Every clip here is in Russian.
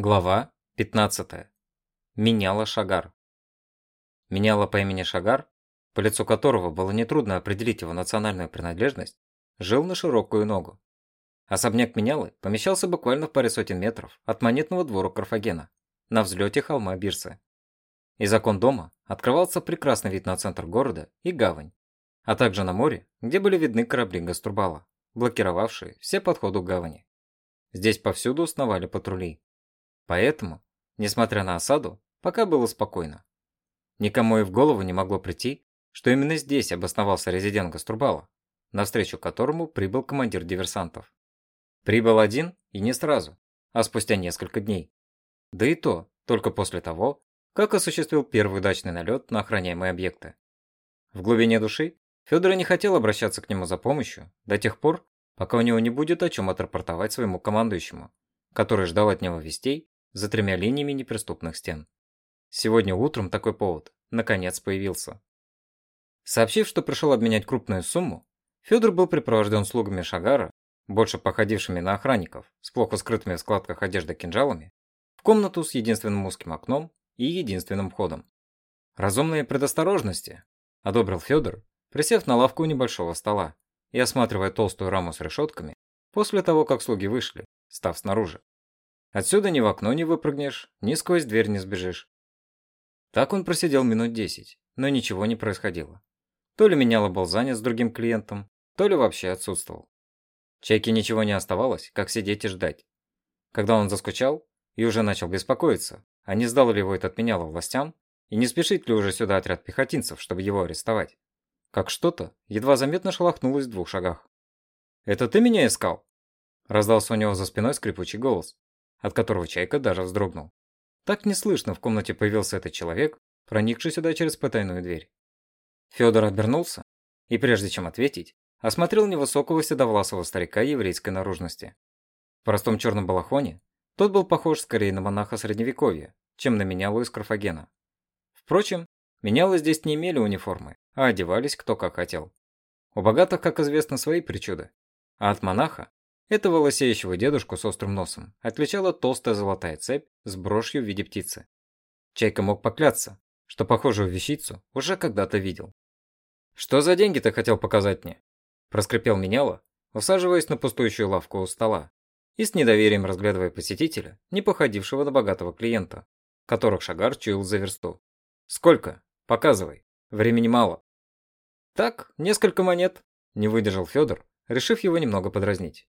Глава 15. Меняла Шагар. Меняла по имени Шагар, по лицу которого было нетрудно определить его национальную принадлежность, жил на широкую ногу. Особняк Менялы помещался буквально в паре сотен метров от монетного двора Карфагена, на взлете холма Бирсы. Из окон дома открывался прекрасный вид на центр города и гавань, а также на море, где были видны корабли Гастурбала, блокировавшие все подходы к гавани. Здесь повсюду сновали патрули. Поэтому, несмотря на осаду, пока было спокойно. Никому и в голову не могло прийти, что именно здесь обосновался резидент Гастурбала, навстречу которому прибыл командир диверсантов. Прибыл один и не сразу, а спустя несколько дней. Да и то, только после того, как осуществил первый удачный налет на охраняемые объекты. В глубине души Федор не хотел обращаться к нему за помощью до тех пор, пока у него не будет о чем отрапортовать своему командующему, который ждал от него вестей за тремя линиями неприступных стен. Сегодня утром такой повод, наконец, появился. Сообщив, что пришел обменять крупную сумму, Федор был припровожден слугами Шагара, больше походившими на охранников, с плохо скрытыми в складках одежды кинжалами, в комнату с единственным узким окном и единственным входом. «Разумные предосторожности», – одобрил Федор, присев на лавку у небольшого стола и осматривая толстую раму с решетками, после того, как слуги вышли, став снаружи. Отсюда ни в окно не выпрыгнешь, ни сквозь дверь не сбежишь. Так он просидел минут десять, но ничего не происходило. То ли меняло был занят с другим клиентом, то ли вообще отсутствовал. Чайке ничего не оставалось, как сидеть и ждать. Когда он заскучал и уже начал беспокоиться, а не сдал ли его этот меняло властям, и не спешит ли уже сюда отряд пехотинцев, чтобы его арестовать. Как что-то едва заметно шелохнулось в двух шагах. «Это ты меня искал?» Раздался у него за спиной скрипучий голос от которого Чайка даже вздрогнул. Так неслышно в комнате появился этот человек, проникший сюда через потайную дверь. Федор обернулся и, прежде чем ответить, осмотрел невысокого седовласого старика еврейской наружности. В простом черном балахоне тот был похож скорее на монаха средневековья, чем на менялу из Карфагена. Впрочем, менялы здесь не имели униформы, а одевались кто как хотел. У богатых, как известно, свои причуды, а от монаха этого лысеющего дедушку с острым носом отличала толстая золотая цепь с брошью в виде птицы. Чайка мог поклясться, что похожую вещицу уже когда-то видел. «Что за деньги ты хотел показать мне?» – проскрипел меняло, усаживаясь на пустующую лавку у стола и с недоверием разглядывая посетителя, не походившего на богатого клиента, которых Шагар чуял за версту. «Сколько? Показывай. Времени мало». «Так, несколько монет», – не выдержал Федор, решив его немного подразнить.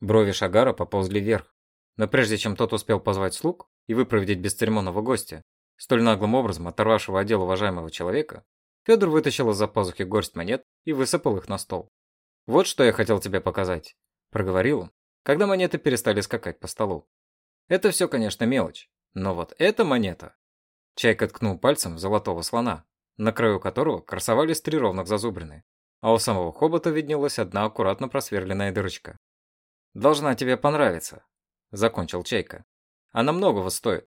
Брови Шагара поползли вверх. Но прежде чем тот успел позвать слуг и выпроводить бесцеремонного гостя, столь наглым образом оторвавшего отдел уважаемого человека, Федор вытащил из-за пазухи горсть монет и высыпал их на стол. «Вот что я хотел тебе показать», – проговорил он, когда монеты перестали скакать по столу. «Это все, конечно, мелочь, но вот эта монета...» Чайка ткнул пальцем в золотого слона, на краю которого красовались три ровных зазубрины, а у самого хобота виднелась одна аккуратно просверленная дырочка. Должна тебе понравиться», – закончил Чайка. «Она многого стоит».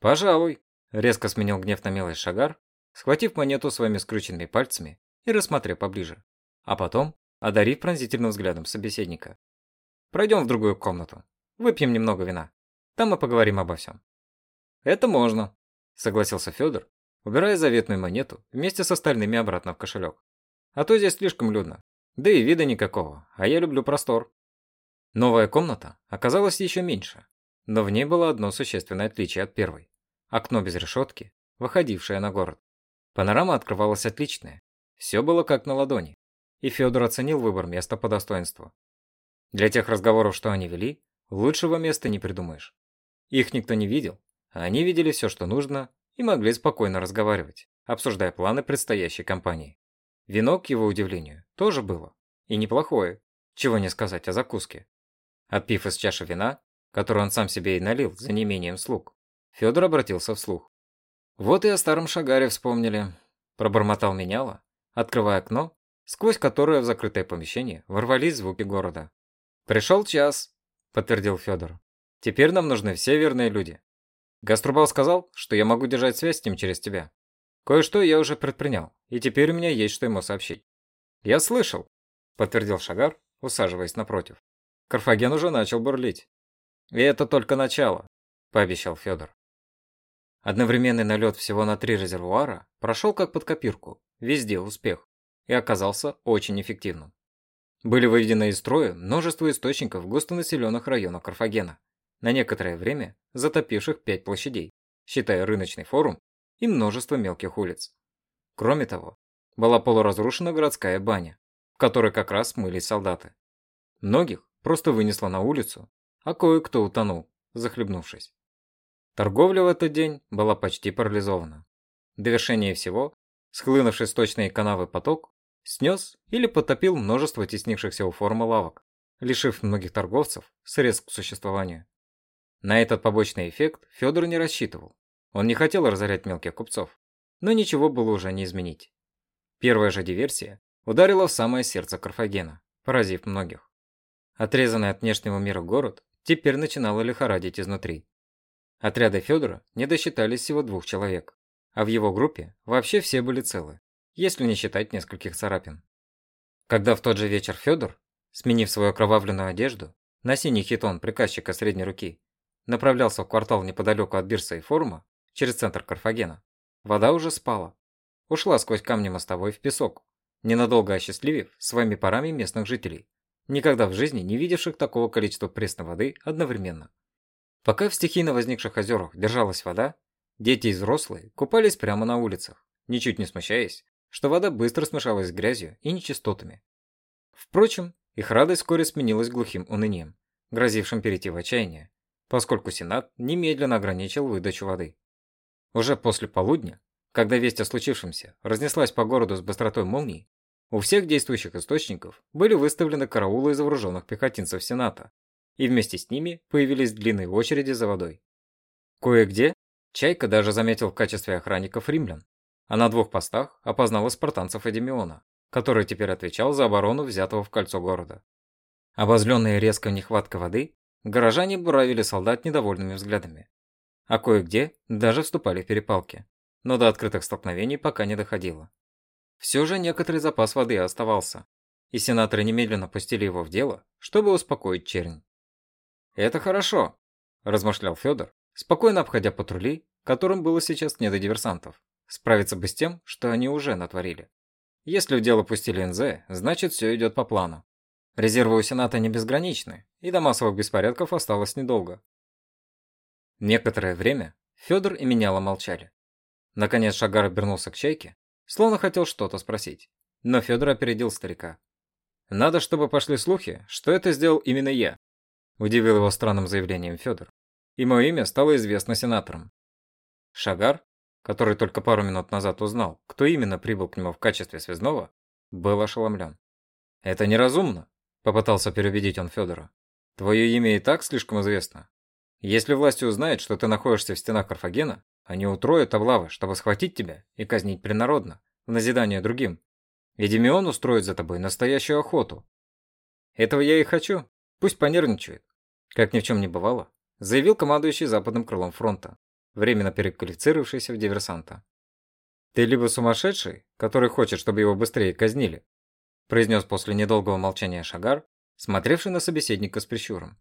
«Пожалуй», – резко сменил гнев на милый Шагар, схватив монету своими скрюченными пальцами и рассмотрев поближе, а потом одарив пронзительным взглядом собеседника. «Пройдем в другую комнату, выпьем немного вина, там мы поговорим обо всем». «Это можно», – согласился Федор, убирая заветную монету вместе с остальными обратно в кошелек. «А то здесь слишком людно, да и вида никакого, а я люблю простор». Новая комната оказалась еще меньше, но в ней было одно существенное отличие от первой. Окно без решетки, выходившее на город. Панорама открывалась отличная. Все было как на ладони. И Федор оценил выбор места по достоинству. Для тех разговоров, что они вели, лучшего места не придумаешь. Их никто не видел, а они видели все, что нужно, и могли спокойно разговаривать, обсуждая планы предстоящей кампании. Вино, к его удивлению, тоже было. И неплохое, чего не сказать о закуске. Отпив из чаши вина, которую он сам себе и налил за неимением слуг, Федор обратился вслух. «Вот и о старом Шагаре вспомнили», – пробормотал меняло, открывая окно, сквозь которое в закрытое помещение ворвались звуки города. «Пришел час», – подтвердил Федор. «Теперь нам нужны все верные люди. Гаструбал сказал, что я могу держать связь с ним через тебя. Кое-что я уже предпринял, и теперь у меня есть что ему сообщить». «Я слышал», – подтвердил Шагар, усаживаясь напротив. Карфаген уже начал бурлить. И это только начало. пообещал Федор. Одновременный налет всего на три резервуара прошел как под копирку, везде успех, и оказался очень эффективным. Были выведены из строя множество источников густонаселенных районах Карфагена, на некоторое время затопивших пять площадей, считая рыночный форум и множество мелких улиц. Кроме того, была полуразрушена городская баня, в которой как раз мылись солдаты. Многих просто вынесло на улицу, а кое-кто утонул, захлебнувшись. Торговля в этот день была почти парализована. Довершение всего, схлынувший сточные канавы поток, снес или потопил множество теснившихся у формы лавок, лишив многих торговцев средств к существованию. На этот побочный эффект Федор не рассчитывал. Он не хотел разорять мелких купцов, но ничего было уже не изменить. Первая же диверсия ударила в самое сердце Карфагена, поразив многих. Отрезанный от внешнего мира город теперь начинало лихорадить изнутри. Отряды Федора не досчитались всего двух человек, а в его группе вообще все были целы, если не считать нескольких царапин. Когда в тот же вечер Федор, сменив свою окровавленную одежду на синий хитон приказчика средней руки, направлялся в квартал неподалеку от Бирса и форума, через центр Карфагена, вода уже спала. Ушла сквозь камни мостовой в песок, ненадолго осчастливив своими парами местных жителей, никогда в жизни не видевших такого количества пресной воды одновременно. Пока в стихийно возникших озерах держалась вода, дети и взрослые купались прямо на улицах, ничуть не смущаясь, что вода быстро смешалась с грязью и нечистотами. Впрочем, их радость вскоре сменилась глухим унынием, грозившим перейти в отчаяние, поскольку Сенат немедленно ограничил выдачу воды. Уже после полудня, когда весть о случившемся разнеслась по городу с быстротой молнии, у всех действующих источников были выставлены караулы из вооруженных пехотинцев Сената, и вместе с ними появились длинные очереди за водой. Кое-где Чайка даже заметил в качестве охранников римлян, а на двух постах опознал спартанцев Эдемиона, который теперь отвечал за оборону взятого в кольцо города. Обозленные резкой нехваткой воды, горожане буравили солдат недовольными взглядами, а кое-где даже вступали в перепалки, но до открытых столкновений пока не доходило. Все же некоторый запас воды оставался, и сенаторы немедленно пустили его в дело, чтобы успокоить чернь. «Это хорошо», – размышлял Федор, спокойно обходя патрули, которым было сейчас не до диверсантов. Справиться бы с тем, что они уже натворили. Если в дело пустили НЗ, значит все идет по плану. Резервы у Сената не безграничны, и до массовых беспорядков осталось недолго. Некоторое время Федор и Меняла молчали. Наконец Шагар обернулся к Чайке, словно хотел что-то спросить. Но Федор опередил старика. «Надо, чтобы пошли слухи, что это сделал именно я», Удивил его странным заявлением Федор. И мое имя стало известно сенаторам. Шагар, который только пару минут назад узнал, кто именно прибыл к нему в качестве связного, был ошеломлен. «Это неразумно», – попытался переубедить он Федора. «Твое имя и так слишком известно. Если власти узнают, что ты находишься в стенах Карфагена, они утроят облавы, чтобы схватить тебя и казнить принародно, в назидание другим. И устроит за тобой настоящую охоту. Этого я и хочу. Пусть понервничает. Как ни в чем не бывало, заявил командующий западным крылом фронта, временно переквалифицировавшийся в диверсанта. «Ты либо сумасшедший, который хочет, чтобы его быстрее казнили», произнес после недолгого молчания Шагар, смотревший на собеседника с прищуром.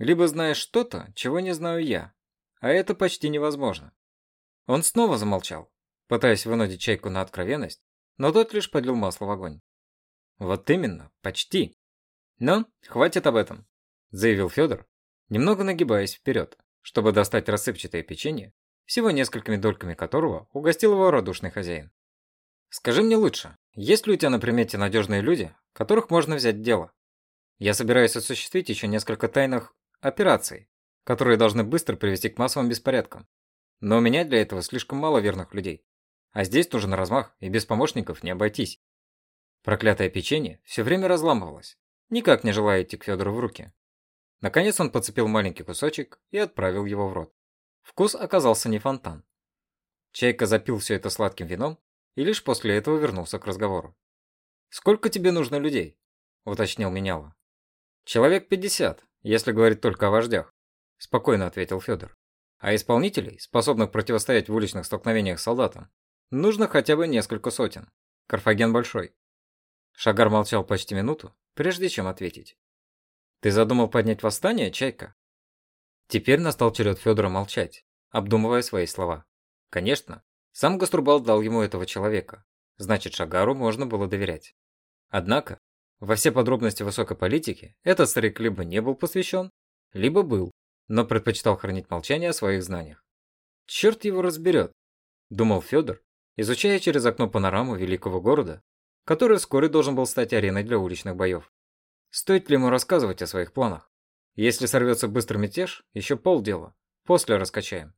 «Либо знаешь что-то, чего не знаю я, а это почти невозможно». Он снова замолчал, пытаясь вынудить чайку на откровенность, но тот лишь подлил масло в огонь. «Вот именно, почти. Но хватит об этом заявил Федор, немного нагибаясь вперед, чтобы достать рассыпчатое печенье, всего несколькими дольками которого угостил его радушный хозяин. «Скажи мне лучше, есть ли у тебя на примете надежные люди, которых можно взять в дело? Я собираюсь осуществить еще несколько тайных операций, которые должны быстро привести к массовым беспорядкам. Но у меня для этого слишком мало верных людей. А здесь нужен размах, и без помощников не обойтись. Проклятое печенье все время разламывалось, никак не желая идти к Федору в руки. Наконец он подцепил маленький кусочек и отправил его в рот. Вкус оказался не фонтан. Чайка запил все это сладким вином и лишь после этого вернулся к разговору. «Сколько тебе нужно людей?» – уточнил Меняла. «Человек пятьдесят, если говорить только о вождях», – спокойно ответил Федор. «А исполнителей, способных противостоять в уличных столкновениях солдатам, нужно хотя бы несколько сотен. Карфаген большой». Шагар молчал почти минуту, прежде чем ответить. Ты задумал поднять восстание, Чайка? Теперь настал черед Федора молчать, обдумывая свои слова. Конечно, сам Гаструбал дал ему этого человека, значит Шагару можно было доверять. Однако, во все подробности высокой политики этот старик либо не был посвящен, либо был, но предпочитал хранить молчание о своих знаниях. Черт его разберет, думал Федор, изучая через окно панораму великого города, который вскоре должен был стать ареной для уличных боев. Стоит ли ему рассказывать о своих планах? Если сорвется быстрый мятеж, еще полдела. После раскачаем.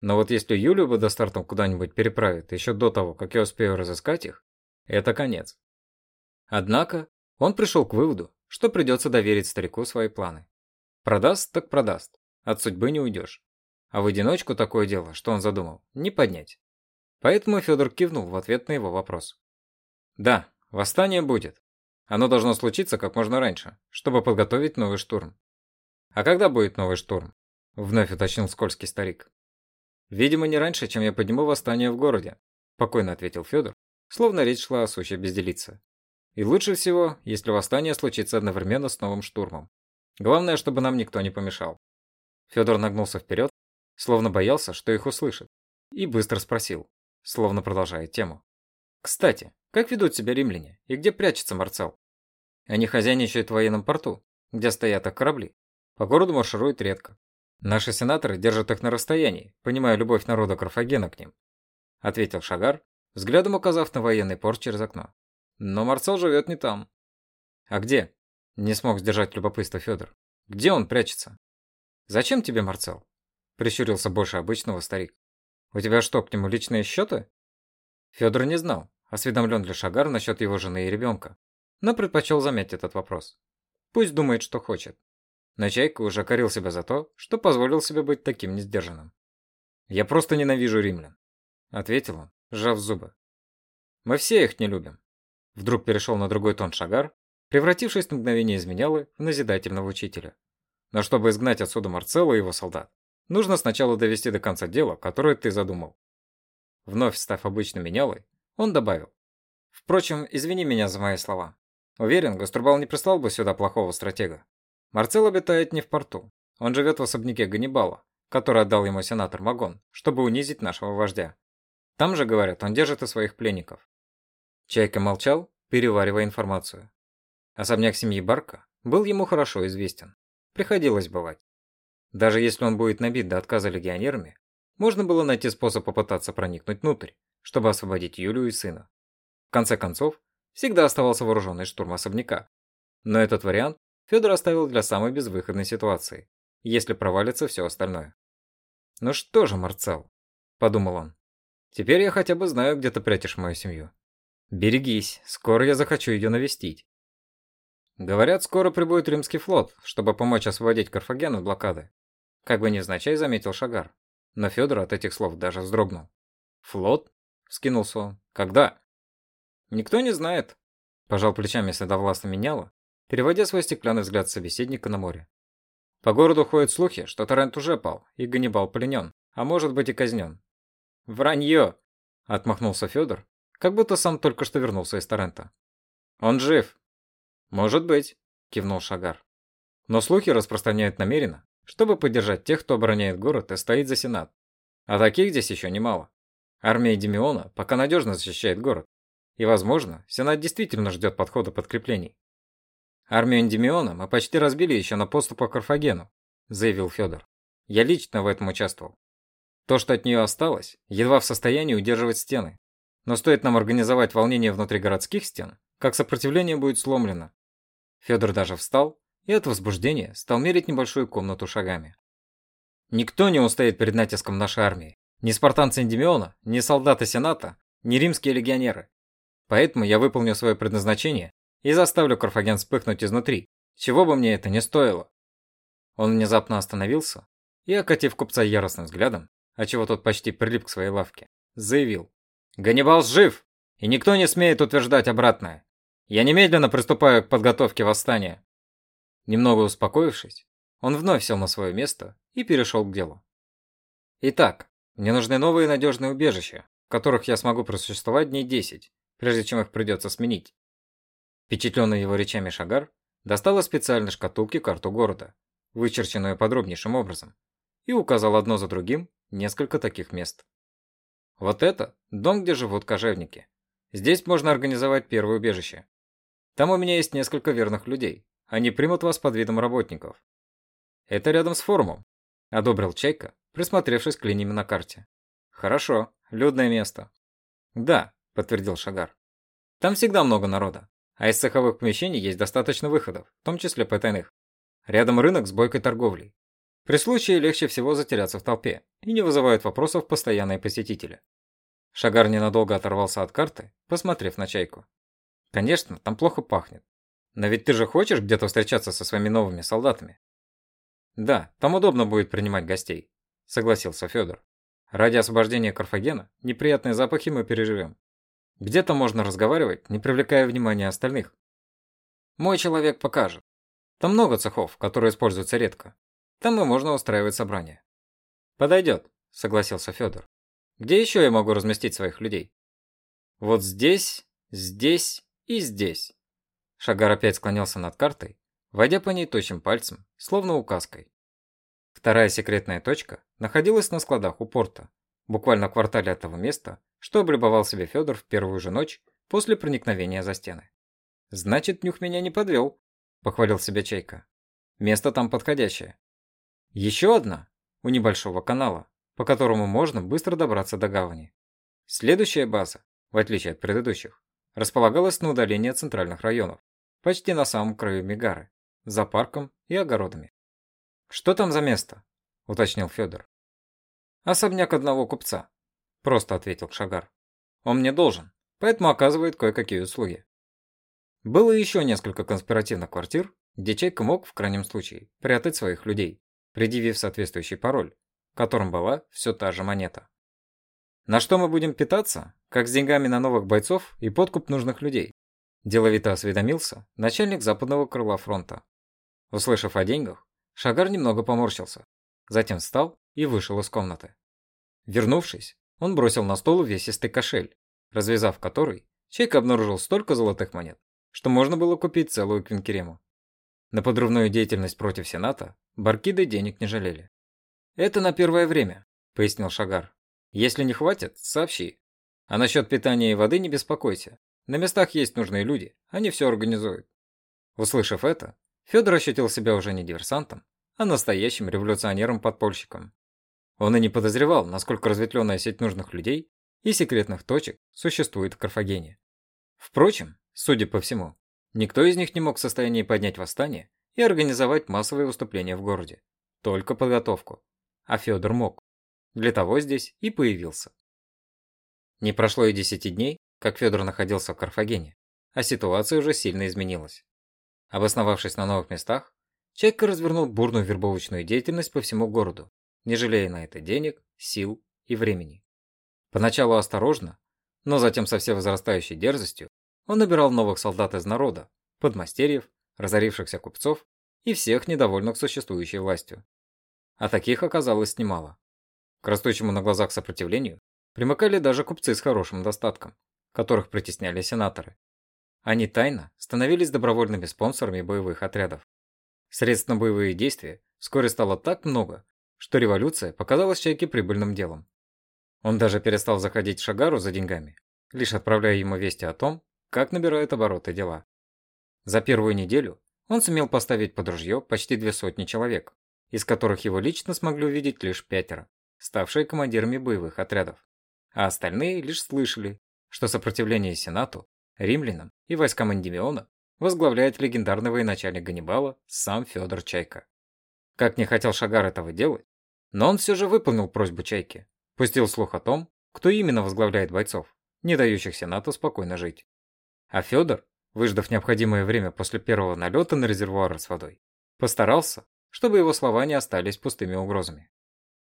Но вот если Юлю бы до старта куда-нибудь переправит еще до того, как я успею разыскать их, это конец. Однако, он пришел к выводу, что придется доверить старику свои планы. Продаст, так продаст. От судьбы не уйдешь. А в одиночку такое дело, что он задумал, не поднять. Поэтому Федор кивнул в ответ на его вопрос. Да, восстание будет. Оно должно случиться как можно раньше, чтобы подготовить новый штурм. «А когда будет новый штурм?» – вновь уточнил скользкий старик. «Видимо, не раньше, чем я подниму восстание в городе», – спокойно ответил Федор, словно речь шла о сущей безделице. «И лучше всего, если восстание случится одновременно с новым штурмом. Главное, чтобы нам никто не помешал». Федор нагнулся вперед, словно боялся, что их услышат, и быстро спросил, словно продолжая тему. «Кстати, как ведут себя римляне и где прячется Марцел? Они хозяйничают в военном порту, где стоят их корабли. По городу маршируют редко. Наши сенаторы держат их на расстоянии, понимая любовь народа Карфагена к ним. Ответил Шагар, взглядом указав на военный порт через окно. Но Марцел живет не там. А где? Не смог сдержать любопытство Федор. Где он прячется? Зачем тебе Марцел? Прищурился больше обычного старик. У тебя что, к нему личные счеты? Федор не знал, осведомлен ли Шагар насчет его жены и ребенка, но предпочел замять этот вопрос. Пусть думает, что хочет. Но уже корил себя за то, что позволил себе быть таким несдержанным. «Я просто ненавижу римлян», — ответил он, сжав зубы. «Мы все их не любим». Вдруг перешел на другой тон Шагар, превратившись на мгновение из менялы в назидательного учителя. Но чтобы изгнать отсюда Марцелла и его солдат, нужно сначала довести до конца дело, которое ты задумал. Вновь став обычным менялой, он добавил. Впрочем, извини меня за мои слова. Уверен, Гаструбал не прислал бы сюда плохого стратега. Марцел обитает не в порту. Он живет в особняке Ганнибала, который отдал ему сенатор Магон, чтобы унизить нашего вождя. Там же, говорят, он держит и своих пленников. Чайка молчал, переваривая информацию. Особняк семьи Барка был ему хорошо известен. Приходилось бывать. Даже если он будет набит до отказа легионерами, можно было найти способ попытаться проникнуть внутрь, чтобы освободить Юлию и сына. В конце концов, всегда оставался вооруженный штурм особняка. Но этот вариант Федор оставил для самой безвыходной ситуации, если провалится все остальное. «Ну что же, Марцел», – подумал он, – «теперь я хотя бы знаю, где ты прячешь мою семью. Берегись, скоро я захочу ее навестить». Говорят, скоро прибудет римский флот, чтобы помочь освободить Карфаген от блокады. Как бы невзначай заметил Шагар. Но Федор от этих слов даже вздрогнул. «Флот?» – вскинулся он. «Когда?» «Никто не знает», – пожал плечами седовластно меняло, переводя свой стеклянный взгляд собеседника на море. По городу ходят слухи, что Торрент уже пал, и Ганнибал пленен, а может быть и казнен. «Вранье!» – отмахнулся Федор, как будто сам только что вернулся из Торрента. «Он жив!» «Может быть», – кивнул Шагар. «Но слухи распространяют намеренно, чтобы поддержать тех, кто обороняет город и стоит за Сенат. А таких здесь еще немало. Армия Демиона пока надежно защищает город. И, возможно, Сенат действительно ждет подхода подкреплений. Армию Эндемиона мы почти разбили еще на подступах к Карфагену, заявил Федор. Я лично в этом участвовал. То, что от нее осталось, едва в состоянии удерживать стены. Но стоит нам организовать волнение внутри городских стен, как сопротивление будет сломлено. Федор даже встал и от возбуждения стал мерить небольшую комнату шагами. Никто не устоит перед натиском нашей армии. Ни спартанцы Эндемиона, ни солдаты Сената, ни римские легионеры. Поэтому я выполню свое предназначение и заставлю Карфаген вспыхнуть изнутри, чего бы мне это не стоило. Он внезапно остановился и, окатив купца яростным взглядом, отчего тот почти прилип к своей лавке, заявил. «Ганнибал жив, и никто не смеет утверждать обратное. Я немедленно приступаю к подготовке восстания». Немного успокоившись, он вновь сел на свое место и перешел к делу. «Итак, мне нужны новые надежные убежища, в которых я смогу просуществовать дней 10, прежде чем их придется сменить. Впечатленный его речами Шагар достал из специальной шкатулки карту города. вычерченную подробнейшим образом, и указал одно за другим несколько таких мест. Вот это дом, где живут кожевники. Здесь можно организовать первое убежище. Там у меня есть несколько верных людей. Они примут вас под видом работников. Это рядом с форумом, одобрил Чайка, присмотревшись к линиям на карте. Хорошо, людное место. Да, подтвердил Шагар. Там всегда много народа, а из цеховых помещений есть достаточно выходов, в том числе потайных. Рядом рынок с бойкой торговлей. При случае легче всего затеряться в толпе и не вызывают вопросов постоянные посетители. Шагар ненадолго оторвался от карты, посмотрев на чайку. Конечно, там плохо пахнет. Но ведь ты же хочешь где-то встречаться со своими новыми солдатами? Да, там удобно будет принимать гостей, согласился Федор. Ради освобождения Карфагена неприятные запахи мы переживем. Где-то можно разговаривать, не привлекая внимания остальных. Мой человек покажет. Там много цехов, которые используются редко. Там и можно устраивать собрания. Подойдет, согласился Федор. Где еще я могу разместить своих людей? Вот здесь, здесь и здесь. Шагар опять склонился над картой, водя по ней точным пальцем, словно указкой. Вторая секретная точка находилась на складах у порта, буквально в квартале от того места, что облюбовал себе Федор в первую же ночь после проникновения за стены. «Значит, нюх меня не подвел», – похвалил себя Чайка. «Место там подходящее. Еще одна у небольшого канала, по которому можно быстро добраться до гавани. Следующая база, в отличие от предыдущих, располагалась на удалении от центральных районов, почти на самом краю Мегары, за парком и огородами. «Что там за место?» – уточнил Федор. «Особняк одного купца», – просто ответил Шагар. «Он мне должен, поэтому оказывает кое-какие услуги». Было еще несколько конспиративных квартир, где Чайка мог, в крайнем случае, прятать своих людей предъявив соответствующий пароль, которым была все та же монета. На что мы будем питаться? Как с деньгами на новых бойцов и подкуп нужных людей? Деловито осведомился начальник западного крыла фронта. Услышав о деньгах, Шагар немного поморщился, затем встал и вышел из комнаты. Вернувшись, он бросил на стол увесистый кошель, развязав который, Чайка обнаружил столько золотых монет, что можно было купить целую квинкерему. На подрывную деятельность против Сената Баркиды денег не жалели. «Это на первое время», – пояснил Шагар. «Если не хватит, сообщи. А насчет питания и воды не беспокойся. На местах есть нужные люди, они все организуют». Услышав это, Федор ощутил себя уже не диверсантом, а настоящим революционером-подпольщиком. Он и не подозревал, насколько разветвленная сеть нужных людей и секретных точек существует в Карфагене. Впрочем, судя по всему, никто из них не мог в состоянии поднять восстание и организовать массовые выступления в городе. Только подготовку. А Федор мог. Для того здесь и появился. Не прошло и десяти дней, как Федор находился в Карфагене, а ситуация уже сильно изменилась. Обосновавшись на новых местах, Чайка развернул бурную вербовочную деятельность по всему городу, не жалея на это денег, сил и времени. Поначалу осторожно, но затем со всей возрастающей дерзостью он набирал новых солдат из народа, подмастерьев, разорившихся купцов и всех недовольных существующей властью. А таких оказалось немало. К растущему на глазах сопротивлению примыкали даже купцы с хорошим достатком, которых притесняли сенаторы. Они тайно становились добровольными спонсорами боевых отрядов. Средств на боевые действия вскоре стало так много, что революция показалась Чайке прибыльным делом. Он даже перестал заходить Шагару за деньгами, лишь отправляя ему вести о том, как набирают обороты дела. За первую неделю он сумел поставить под ружье почти две сотни человек, из которых его лично смогли увидеть лишь пятеро, ставшие командирами боевых отрядов. А остальные лишь слышали, что сопротивление Сенату, римлянам и войскам Эндимиона возглавляет легендарный военачальник Ганнибала сам Федор Чайка. Как не хотел Шагар этого делать, но он все же выполнил просьбу Чайки, пустил слух о том, кто именно возглавляет бойцов, не дающих Сенату спокойно жить. А Федор выждав необходимое время после первого налета на резервуар с водой. Постарался, чтобы его слова не остались пустыми угрозами.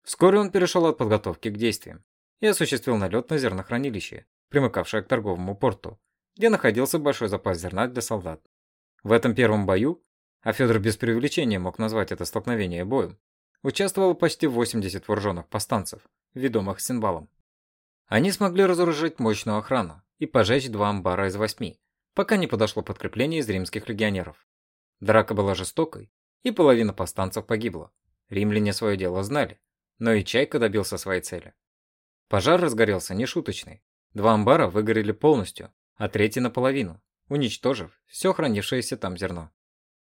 Вскоре он перешел от подготовки к действиям и осуществил налет на зернохранилище, примыкавшее к торговому порту, где находился большой запас зерна для солдат. В этом первом бою, а Федор без преувеличения мог назвать это столкновение боем, участвовало почти 80 вооруженных повстанцев, ведомых Синбалом. Они смогли разоружить мощную охрану и пожечь два амбара из восьми, пока не подошло подкрепление из римских легионеров. Драка была жестокой, и половина повстанцев погибла. Римляне свое дело знали, но и Чайка добился своей цели. Пожар разгорелся нешуточный. Два амбара выгорели полностью, а третий наполовину, уничтожив все хранившееся там зерно.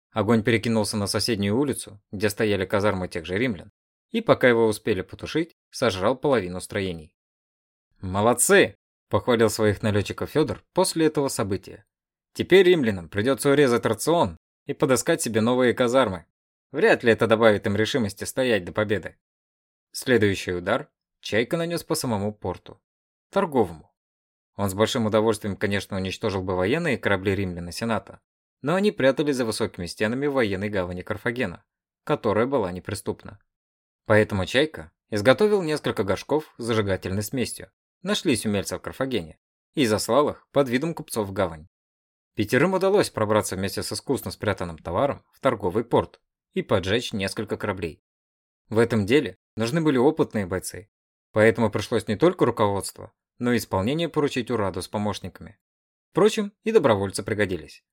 Огонь перекинулся на соседнюю улицу, где стояли казармы тех же римлян, и пока его успели потушить, сожрал половину строений. «Молодцы!» – похвалил своих налетчиков Федор после этого события. «Теперь римлянам придется урезать рацион и подыскать себе новые казармы. Вряд ли это добавит им решимости стоять до победы». Следующий удар Чайка нанес по самому порту. Торговому. Он с большим удовольствием, конечно, уничтожил бы военные корабли римлян и сената, но они прятались за высокими стенами военной гавани Карфагена, которая была неприступна. Поэтому Чайка изготовил несколько горшков с зажигательной смесью, нашлись умельцы в Карфагене, и заслал их под видом купцов в гавань. Пятерым удалось пробраться вместе с искусно спрятанным товаром в торговый порт и поджечь несколько кораблей. В этом деле нужны были опытные бойцы, поэтому пришлось не только руководство, но и исполнение поручить Ураду с помощниками. Впрочем, и добровольцы пригодились.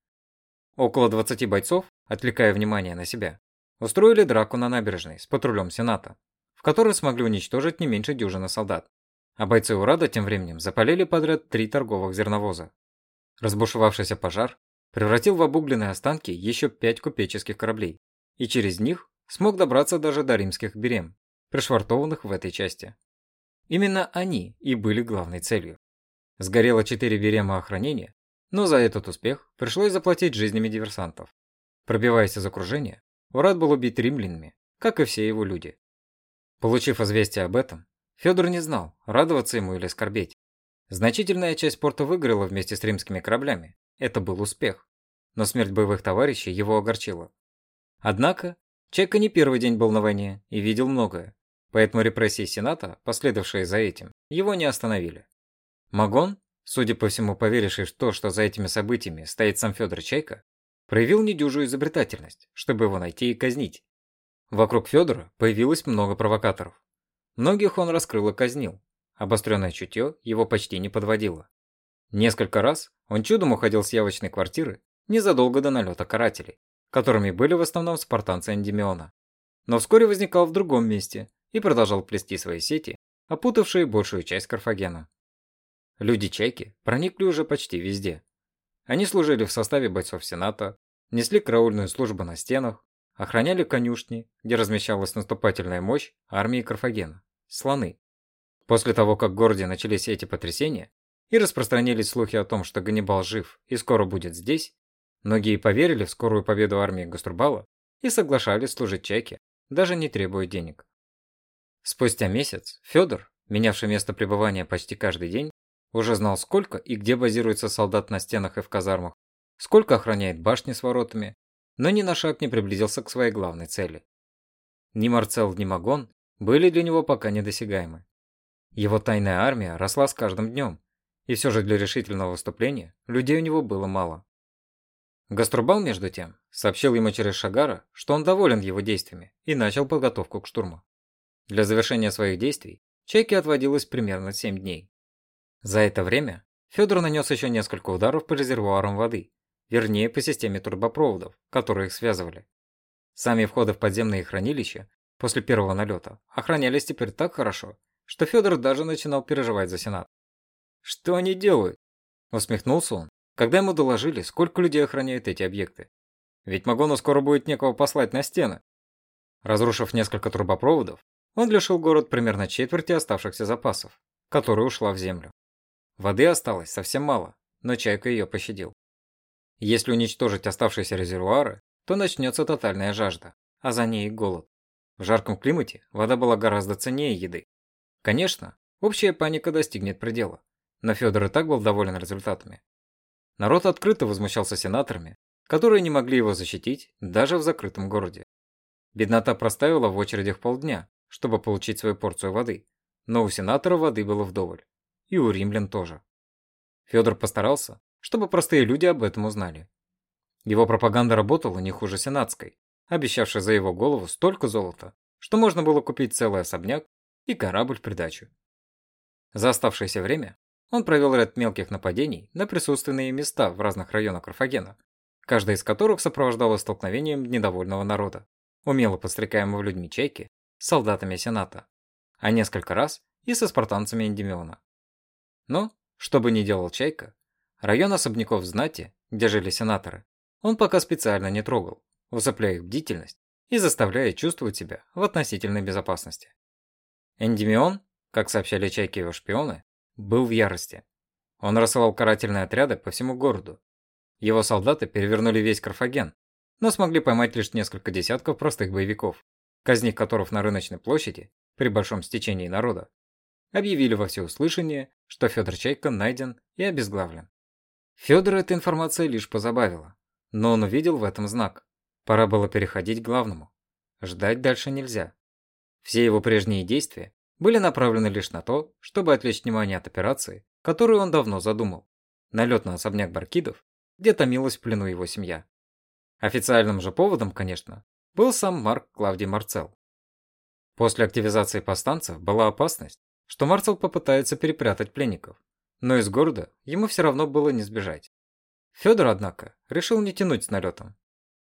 Около 20 бойцов, отвлекая внимание на себя, устроили драку на набережной с патрулем Сената, в которой смогли уничтожить не меньше дюжины солдат. А бойцы Урада тем временем запалили подряд три торговых зерновоза. Разбушевавшийся пожар превратил в обугленные останки еще пять купеческих кораблей, и через них смог добраться даже до римских берем, пришвартованных в этой части. Именно они и были главной целью. Сгорело четыре берема охранения, но за этот успех пришлось заплатить жизнями диверсантов. Пробиваясь из окружения, Урад был убит римлянами, как и все его люди. Получив известие об этом, Федор не знал, радоваться ему или скорбеть. Значительная часть порта выиграла вместе с римскими кораблями. Это был успех. Но смерть боевых товарищей его огорчила. Однако, Чайка не первый день был на войне и видел многое. Поэтому репрессии Сената, последовавшие за этим, его не остановили. Магон, судя по всему поверивший в то, что за этими событиями стоит сам Федор Чайка, проявил недюжую изобретательность, чтобы его найти и казнить. Вокруг Федора появилось много провокаторов. Многих он раскрыл и казнил. Обостренное чутье его почти не подводило. Несколько раз он чудом уходил с явочной квартиры незадолго до налета карателей, которыми были в основном спартанцы Эндемиона. Но вскоре возникал в другом месте и продолжал плести свои сети, опутавшие большую часть Карфагена. Люди-чайки проникли уже почти везде. Они служили в составе бойцов Сената, несли караульную службу на стенах, охраняли конюшни, где размещалась наступательная мощь армии Карфагена – слоны. После того, как в городе начались эти потрясения и распространились слухи о том, что Ганнибал жив и скоро будет здесь, многие поверили в скорую победу армии Гаструбала и соглашались служить чайке, даже не требуя денег. Спустя месяц Федор, менявший место пребывания почти каждый день, уже знал, сколько и где базируется солдат на стенах и в казармах, сколько охраняет башни с воротами, но ни на шаг не приблизился к своей главной цели. Ни Марцел, ни Магон были для него пока недосягаемы. Его тайная армия росла с каждым днем, и все же для решительного выступления людей у него было мало. Гаструбал, между тем, сообщил ему через Шагара, что он доволен его действиями и начал подготовку к штурму. Для завершения своих действий Чайке отводилось примерно 7 дней. За это время Федор нанес еще несколько ударов по резервуарам воды, вернее по системе трубопроводов, которые их связывали. Сами входы в подземные хранилища после первого налета охранялись теперь так хорошо, что Федор даже начинал переживать за Сенат. «Что они делают?» – усмехнулся он, когда ему доложили, сколько людей охраняют эти объекты. «Ведь Магону скоро будет некого послать на стены». Разрушив несколько трубопроводов, он лишил город примерно четверти оставшихся запасов, которая ушла в землю. Воды осталось совсем мало, но Чайка ее пощадил. Если уничтожить оставшиеся резервуары, то начнется тотальная жажда, а за ней и голод. В жарком климате вода была гораздо ценнее еды. Конечно, общая паника достигнет предела, но Федор и так был доволен результатами. Народ открыто возмущался сенаторами, которые не могли его защитить даже в закрытом городе. Беднота проставила в очередях полдня, чтобы получить свою порцию воды, но у сенатора воды было вдоволь и у римлян тоже. Федор постарался, чтобы простые люди об этом узнали. Его пропаганда работала не хуже сенатской, обещавшей за его голову столько золота, что можно было купить целый особняк и корабль в придачу. За оставшееся время он провел ряд мелких нападений на присутственные места в разных районах Карфагена, каждая из которых сопровождалась столкновением недовольного народа. умело подстрекаемого людьми чайки, солдатами Сената, а несколько раз и со спартанцами Эндемиона. Но, что бы ни делал Чайка, район особняков знати, где жили сенаторы, он пока специально не трогал, усыпляя их бдительность и заставляя чувствовать себя в относительной безопасности. Эндемион, как сообщали Чайки его шпионы, был в ярости. Он рассылал карательные отряды по всему городу. Его солдаты перевернули весь Карфаген, но смогли поймать лишь несколько десятков простых боевиков, казнив которых на рыночной площади при большом стечении народа, объявили во всеуслышание, что Федор Чайка найден и обезглавлен. Федора эта информация лишь позабавила, но он увидел в этом знак. Пора было переходить к главному. Ждать дальше нельзя. Все его прежние действия были направлены лишь на то, чтобы отвлечь внимание от операции, которую он давно задумал. Налет на особняк Баркидов, где томилась в плену его семья. Официальным же поводом, конечно, был сам Марк Клавдий Марцел. После активизации повстанцев была опасность, что Марцел попытается перепрятать пленников, но из города ему все равно было не сбежать. Федор, однако, решил не тянуть с налетом.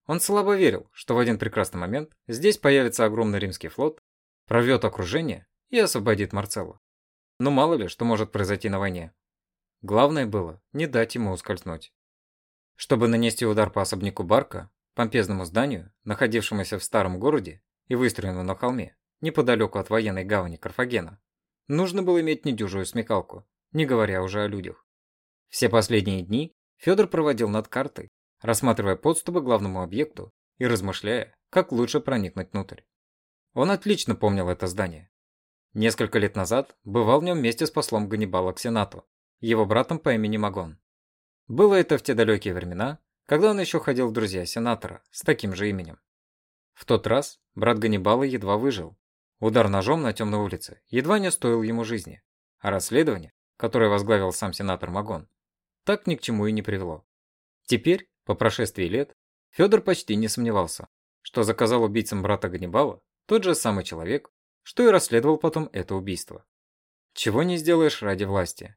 Он слабо верил, что в один прекрасный момент здесь появится огромный римский флот, прорвет окружение и освободит Марцелла. Но мало ли, что может произойти на войне. Главное было не дать ему ускользнуть. Чтобы нанести удар по особняку Барка, помпезному зданию, находившемуся в старом городе и выстроенному на холме, неподалеку от военной гавани Карфагена, нужно было иметь недюжую смекалку, не говоря уже о людях. Все последние дни Федор проводил над картой, рассматривая подступы к главному объекту и размышляя, как лучше проникнуть внутрь. Он отлично помнил это здание. Несколько лет назад бывал в нем вместе с послом Ганнибала к Сенату, его братом по имени Магон. Было это в те далекие времена, когда он еще ходил в друзья сенатора с таким же именем. В тот раз брат Ганнибала едва выжил. Удар ножом на темной улице едва не стоил ему жизни, а расследование, которое возглавил сам сенатор Магон, так ни к чему и не привело. Теперь, по прошествии лет, Федор почти не сомневался, что заказал убийцам брата Ганнибала тот же самый человек, что и расследовал потом это убийство. Чего не сделаешь ради власти.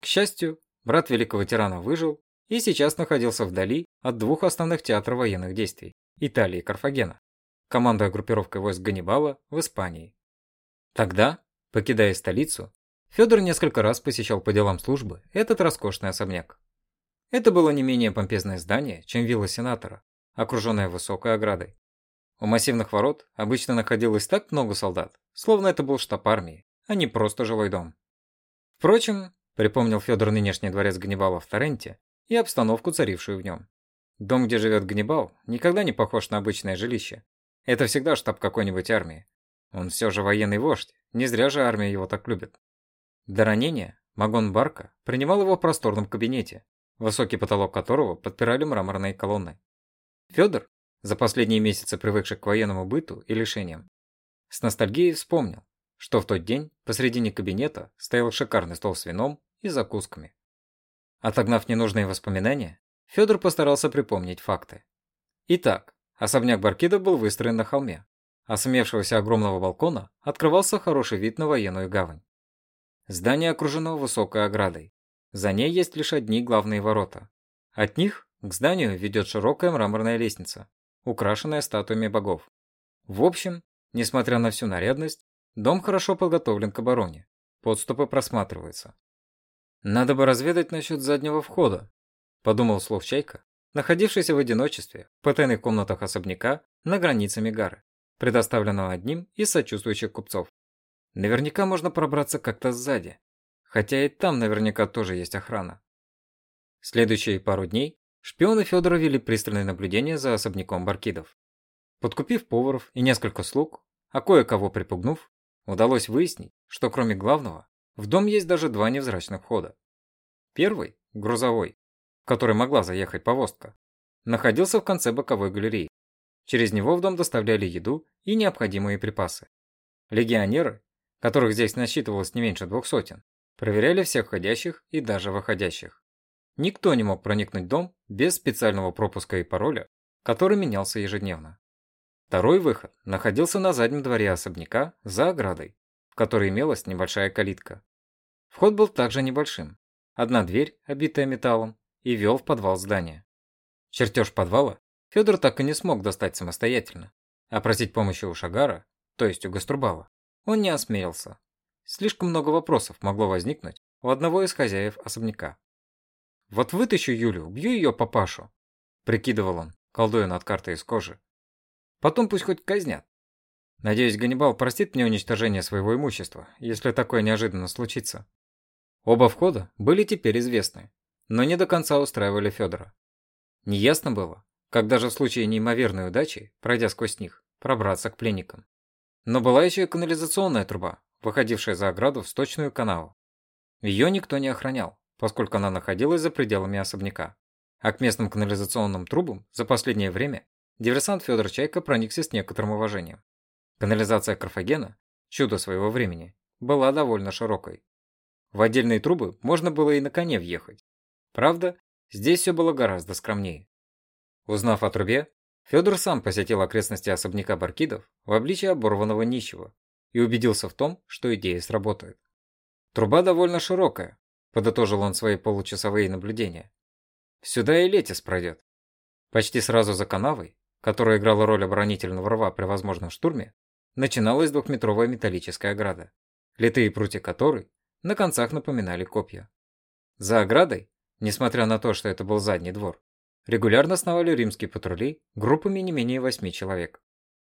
К счастью, брат великого тирана выжил и сейчас находился вдали от двух основных театров военных действий – Италии и Карфагена, командуя группировкой войск Ганнибала в Испании. Тогда, покидая столицу, Федор несколько раз посещал по делам службы этот роскошный особняк. Это было не менее помпезное здание, чем вилла сенатора, окруженная высокой оградой. У массивных ворот обычно находилось так много солдат, словно это был штаб армии, а не просто жилой дом. Впрочем, припомнил Федор нынешний дворец Ганнибала в Торренте и обстановку, царившую в нем. Дом, где живет Ганнибал, никогда не похож на обычное жилище. Это всегда штаб какой-нибудь армии. Он все же военный вождь, не зря же армия его так любит. До ранения Магон Барка принимал его в просторном кабинете, высокий потолок которого подпирали мраморные колонны. Федор, за последние месяцы привыкший к военному быту и лишениям, с ностальгией вспомнил, что в тот день посредине кабинета стоял шикарный стол с вином и закусками. Отогнав ненужные воспоминания, Федор постарался припомнить факты. Итак, особняк Баркида был выстроен на холме, а с имевшегося огромного балкона открывался хороший вид на военную гавань. Здание окружено высокой оградой. За ней есть лишь одни главные ворота. От них к зданию ведет широкая мраморная лестница, украшенная статуями богов. В общем, Несмотря на всю нарядность, дом хорошо подготовлен к обороне. Подступы просматриваются. «Надо бы разведать насчет заднего входа», – подумал слов Чайка, находившийся в одиночестве в потайных комнатах особняка на границе Мегары, предоставленного одним из сочувствующих купцов. Наверняка можно пробраться как-то сзади, хотя и там наверняка тоже есть охрана. Следующие пару дней шпионы Федора вели пристальное наблюдение за особняком Баркидов. Подкупив поваров и несколько слуг, а кое-кого припугнув, удалось выяснить, что кроме главного, в дом есть даже два невзрачных входа. Первый, грузовой, в который могла заехать повозка, находился в конце боковой галереи. Через него в дом доставляли еду и необходимые припасы. Легионеры, которых здесь насчитывалось не меньше двух сотен, проверяли всех входящих и даже выходящих. Никто не мог проникнуть в дом без специального пропуска и пароля, который менялся ежедневно. Второй выход находился на заднем дворе особняка за оградой, в которой имелась небольшая калитка. Вход был также небольшим. Одна дверь, обитая металлом, и вел в подвал здания. Чертеж подвала Федор так и не смог достать самостоятельно, А просить помощи у Шагара, то есть у Гаструбала, он не осмелился. Слишком много вопросов могло возникнуть у одного из хозяев особняка. «Вот вытащу Юлю, убью ее папашу», – прикидывал он, колдуя над картой из кожи. «Потом пусть хоть казнят. Надеюсь, Ганнибал простит мне уничтожение своего имущества, если такое неожиданно случится». Оба входа были теперь известны, но не до конца устраивали Федора. Неясно было, как даже в случае неимоверной удачи, пройдя сквозь них, пробраться к пленникам. Но была еще и канализационная труба, выходившая за ограду в сточную канаву. Ее никто не охранял, поскольку она находилась за пределами особняка. А к местным канализационным трубам за последнее время диверсант Федор Чайка проникся с некоторым уважением. Канализация Карфагена, чудо своего времени, была довольно широкой. В отдельные трубы можно было и на коне въехать. Правда, здесь все было гораздо скромнее. Узнав о трубе, Федор сам посетил окрестности особняка Баркидов в обличии оборванного нищего и убедился в том, что идея сработает. Труба довольно широкая, подытожил он свои получасовые наблюдения. Сюда и Летис пройдет. Почти сразу за канавой, которая играла роль оборонительного рва при возможном штурме, начиналась двухметровая металлическая ограда, литые прутья которой на концах напоминали копья. За оградой, несмотря на то, что это был задний двор, регулярно сновали римские патрули группами не менее восьми человек.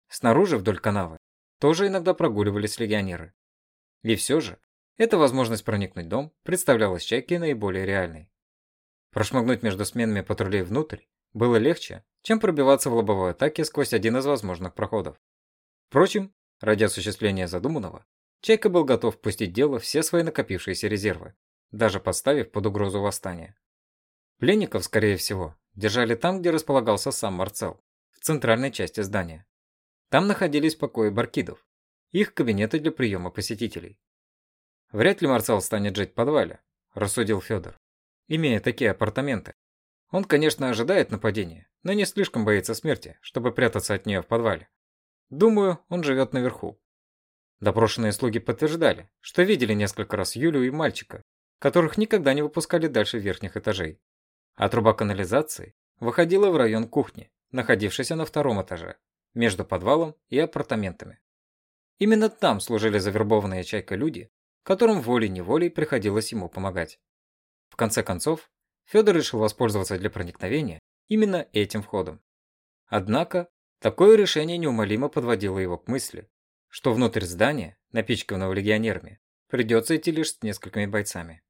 Снаружи вдоль канавы тоже иногда прогуливались легионеры. И все же, эта возможность проникнуть в дом представлялась Чайке наиболее реальной. Прошмыгнуть между сменами патрулей внутрь было легче, чем пробиваться в лобовой атаке сквозь один из возможных проходов. Впрочем, ради осуществления задуманного, Чайка был готов пустить дело все свои накопившиеся резервы, даже подставив под угрозу восстания. Пленников, скорее всего, держали там, где располагался сам Марцел, в центральной части здания. Там находились покои баркидов, их кабинеты для приема посетителей. Вряд ли Марцел станет жить в подвале, рассудил Федор, имея такие апартаменты. Он, конечно, ожидает нападения, но не слишком боится смерти, чтобы прятаться от нее в подвале. Думаю, он живет наверху. Допрошенные слуги подтверждали, что видели несколько раз Юлю и мальчика, которых никогда не выпускали дальше верхних этажей. А труба канализации выходила в район кухни, находившийся на втором этаже, между подвалом и апартаментами. Именно там служили завербованные чайка люди, которым волей-неволей приходилось ему помогать. В конце концов, Федор решил воспользоваться для проникновения именно этим входом. Однако, такое решение неумолимо подводило его к мысли, что внутрь здания, напичканного легионерами, придется идти лишь с несколькими бойцами.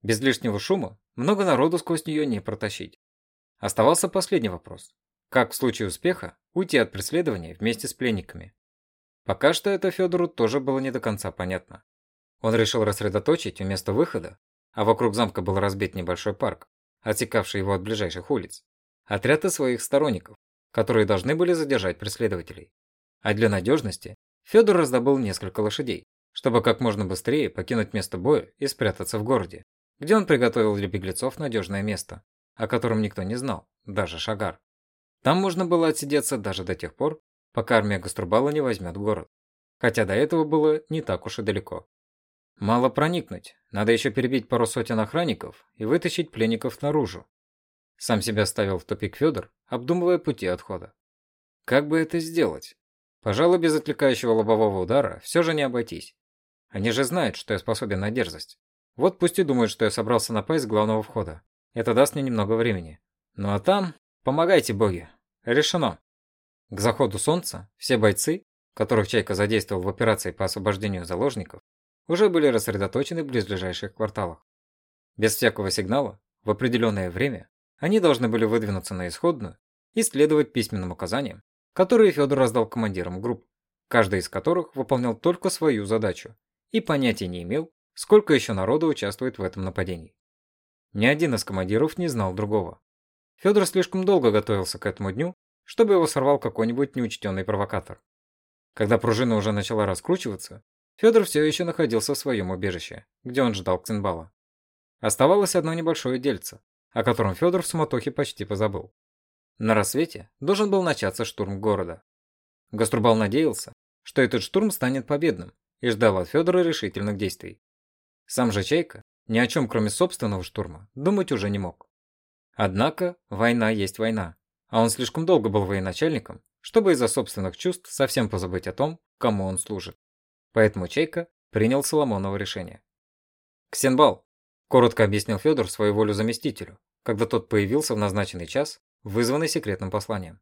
Без лишнего шума много народу сквозь нее не протащить. Оставался последний вопрос. Как в случае успеха уйти от преследования вместе с пленниками? Пока что это Федору тоже было не до конца понятно. Он решил рассредоточить вместо выхода, а вокруг замка был разбит небольшой парк, отсекавший его от ближайших улиц, отряд из своих сторонников, которые должны были задержать преследователей. А для надежности Федор раздобыл несколько лошадей, чтобы как можно быстрее покинуть место боя и спрятаться в городе, где он приготовил для беглецов надежное место, о котором никто не знал, даже Шагар. Там можно было отсидеться даже до тех пор, пока армия Гаструбала не возьмет город, хотя до этого было не так уж и далеко. Мало проникнуть, надо еще перебить пару сотен охранников и вытащить пленников наружу. Сам себя ставил в тупик Федор, обдумывая пути отхода. Как бы это сделать? Пожалуй, без отвлекающего лобового удара все же не обойтись. Они же знают, что я способен на дерзость. Вот пусть и думают, что я собрался напасть с главного входа. Это даст мне немного времени. Ну а там, помогайте боги. Решено. К заходу солнца все бойцы, которых Чайка задействовал в операции по освобождению заложников, уже были рассредоточены в близлежащих кварталах. Без всякого сигнала, в определенное время, они должны были выдвинуться на исходную и следовать письменным указаниям, которые Федор раздал командирам групп, каждый из которых выполнял только свою задачу и понятия не имел, сколько еще народу участвует в этом нападении. Ни один из командиров не знал другого. Федор слишком долго готовился к этому дню, чтобы его сорвал какой-нибудь неучтенный провокатор. Когда пружина уже начала раскручиваться, Федор все еще находился в своем убежище, где он ждал Кцинбала. Оставалось одно небольшое дельце, о котором Федор в суматохе почти позабыл. На рассвете должен был начаться штурм города. Гаструбал надеялся, что этот штурм станет победным и ждал от Федора решительных действий. Сам же Чайка ни о чем кроме собственного штурма думать уже не мог. Однако война есть война, а он слишком долго был военачальником, чтобы из-за собственных чувств совсем позабыть о том, кому он служит. Поэтому Чайка принял Соломоново решение. «Ксенбал», – коротко объяснил Федор свою волю заместителю, когда тот появился в назначенный час, вызванный секретным посланием.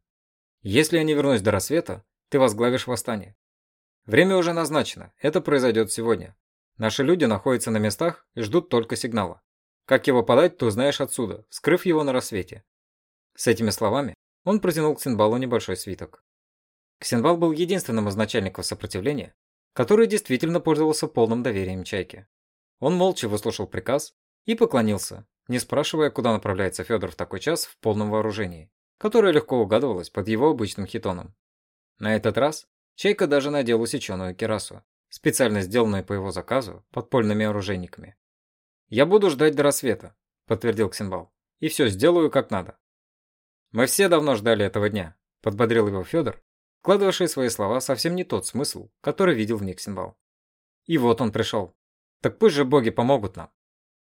«Если я не вернусь до рассвета, ты возглавишь восстание. Время уже назначено, это произойдет сегодня. Наши люди находятся на местах и ждут только сигнала. Как его подать, ты узнаешь отсюда, скрыв его на рассвете. С этими словами он протянул Ксенбалу небольшой свиток. Ксенбал был единственным из начальников сопротивления, который действительно пользовался полным доверием Чайки. Он молча выслушал приказ и поклонился, не спрашивая, куда направляется Федор в такой час в полном вооружении, которое легко угадывалось под его обычным хитоном. На этот раз Чайка даже надел усеченную керасу, специально сделанную по его заказу подпольными оружейниками. «Я буду ждать до рассвета», – подтвердил Ксенбал, – «и все сделаю как надо». «Мы все давно ждали этого дня», – подбодрил его Федор, вкладывавший свои слова совсем не тот смысл, который видел в них Ксенбал. И вот он пришел. Так пусть же боги помогут нам.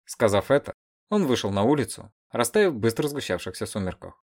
Сказав это, он вышел на улицу, расставив быстро сгущавшихся сумерках.